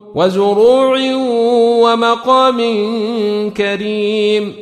وزروع ومقام كريم